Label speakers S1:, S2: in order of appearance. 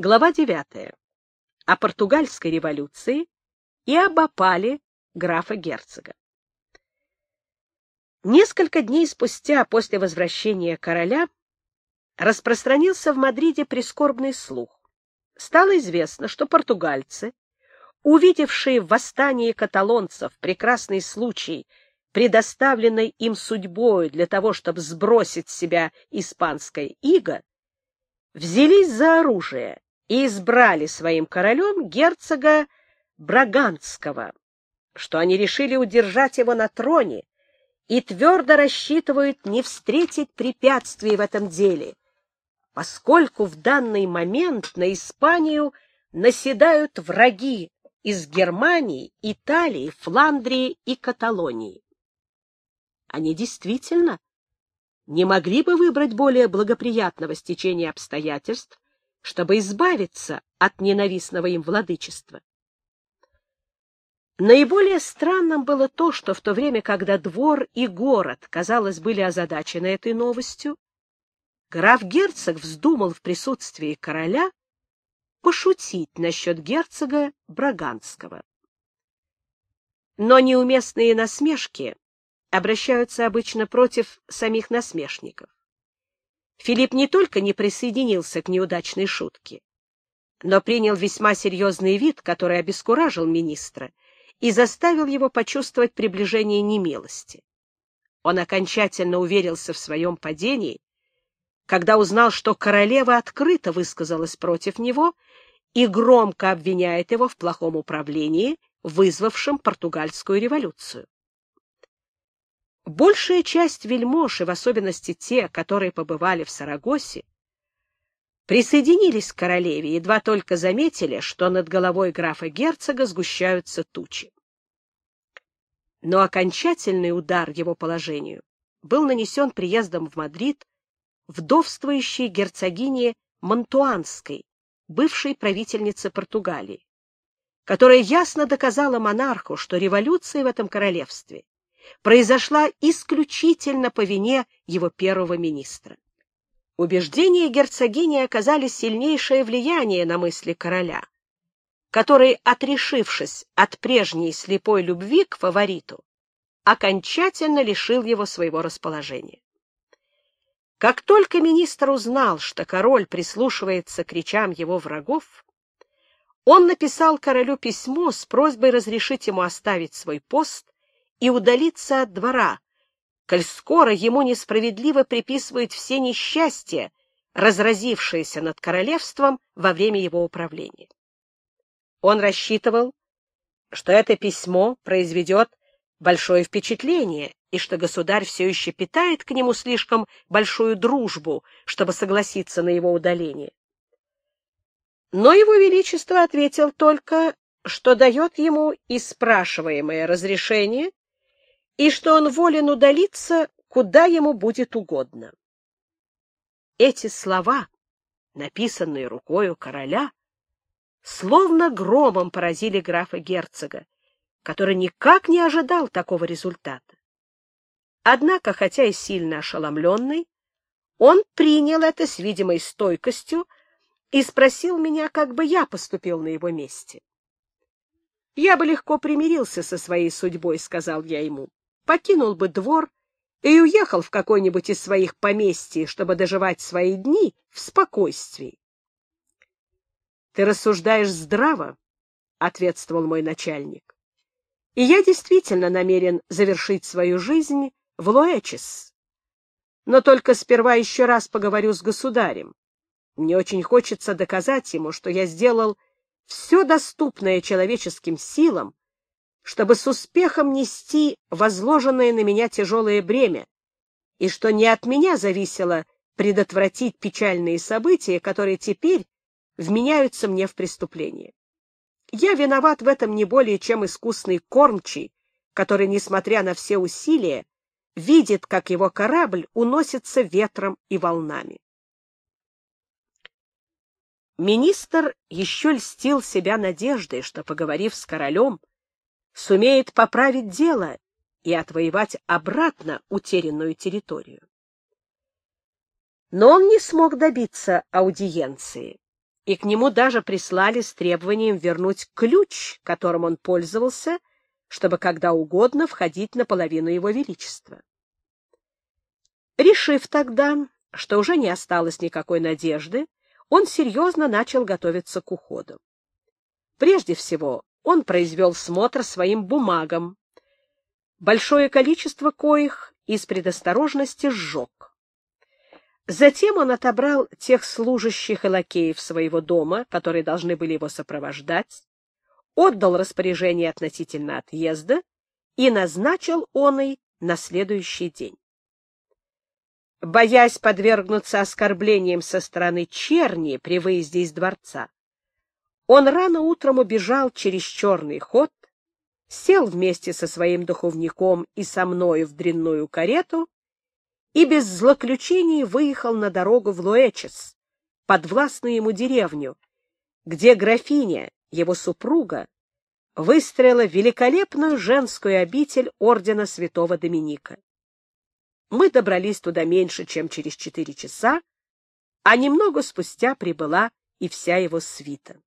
S1: Глава 9. О португальской революции и об опале графа-герцога. Несколько дней спустя после возвращения короля распространился в Мадриде прискорбный слух. Стало известно, что португальцы, увидевшие в восстании каталонцев прекрасный случай, предоставленный им судьбой для того, чтобы сбросить с себя испанское иго, взялись за оружие и избрали своим королем герцога Браганского, что они решили удержать его на троне и твердо рассчитывают не встретить препятствий в этом деле, поскольку в данный момент на Испанию наседают враги из Германии, Италии, Фландрии и Каталонии. Они действительно не могли бы выбрать более благоприятного стечения обстоятельств, чтобы избавиться от ненавистного им владычества. Наиболее странным было то, что в то время, когда двор и город, казалось, были озадачены этой новостью, граф-герцог вздумал в присутствии короля пошутить насчет герцога Браганского. Но неуместные насмешки обращаются обычно против самих насмешников. Филипп не только не присоединился к неудачной шутке, но принял весьма серьезный вид, который обескуражил министра и заставил его почувствовать приближение немилости. Он окончательно уверился в своем падении, когда узнал, что королева открыто высказалась против него и громко обвиняет его в плохом управлении, вызвавшем португальскую революцию. Большая часть вельмож, и в особенности те, которые побывали в Сарагосе, присоединились к королеве, едва только заметили, что над головой графа-герцога сгущаются тучи. Но окончательный удар его положению был нанесен приездом в Мадрид вдовствующей герцогини Монтуанской, бывшей правительницы Португалии, которая ясно доказала монарху, что революция в этом королевстве произошла исключительно по вине его первого министра. Убеждения герцогини оказали сильнейшее влияние на мысли короля, который, отрешившись от прежней слепой любви к фавориту, окончательно лишил его своего расположения. Как только министр узнал, что король прислушивается к речам его врагов, он написал королю письмо с просьбой разрешить ему оставить свой пост и удалиться от двора, коль скоро ему несправедливо приписывают все несчастья, разразившиеся над королевством во время его управления. Он рассчитывал, что это письмо произведет большое впечатление и что государь все еще питает к нему слишком большую дружбу, чтобы согласиться на его удаление. Но его величество ответил только, что дает ему и спрашиваемое разрешение и что он волен удалиться, куда ему будет угодно. Эти слова, написанные рукою короля, словно громом поразили графа-герцога, который никак не ожидал такого результата. Однако, хотя и сильно ошеломленный, он принял это с видимой стойкостью и спросил меня, как бы я поступил на его месте. «Я бы легко примирился со своей судьбой», — сказал я ему покинул бы двор и уехал в какой-нибудь из своих поместий, чтобы доживать свои дни в спокойствии. — Ты рассуждаешь здраво, — ответствовал мой начальник. — И я действительно намерен завершить свою жизнь в Луэчес. Но только сперва еще раз поговорю с государем. Мне очень хочется доказать ему, что я сделал все доступное человеческим силам, чтобы с успехом нести возложенное на меня тяжелое бремя, и что не от меня зависело предотвратить печальные события, которые теперь вменяются мне в преступление. Я виноват в этом не более, чем искусный кормчий, который, несмотря на все усилия, видит, как его корабль уносится ветром и волнами. Министр еще льстил себя надеждой, что, поговорив с королем, сумеет поправить дело и отвоевать обратно утерянную территорию. Но он не смог добиться аудиенции, и к нему даже прислали с требованием вернуть ключ, которым он пользовался, чтобы когда угодно входить на половину его величества. Решив тогда, что уже не осталось никакой надежды, он серьезно начал готовиться к уходу. Прежде всего, он произвел смотр своим бумагам, большое количество коих из предосторожности сжег. Затем он отобрал тех служащих и лакеев своего дома, которые должны были его сопровождать, отдал распоряжение относительно отъезда и назначил он и на следующий день. Боясь подвергнуться оскорблениям со стороны черни при выезде из дворца, он рано утром убежал через черный ход, сел вместе со своим духовником и со мною в дрянную карету и без злоключений выехал на дорогу в Луэчес, подвластную ему деревню, где графиня, его супруга, выстроила великолепную женскую обитель ордена святого Доминика. Мы добрались туда меньше, чем через четыре часа, а немного спустя прибыла и вся его свита.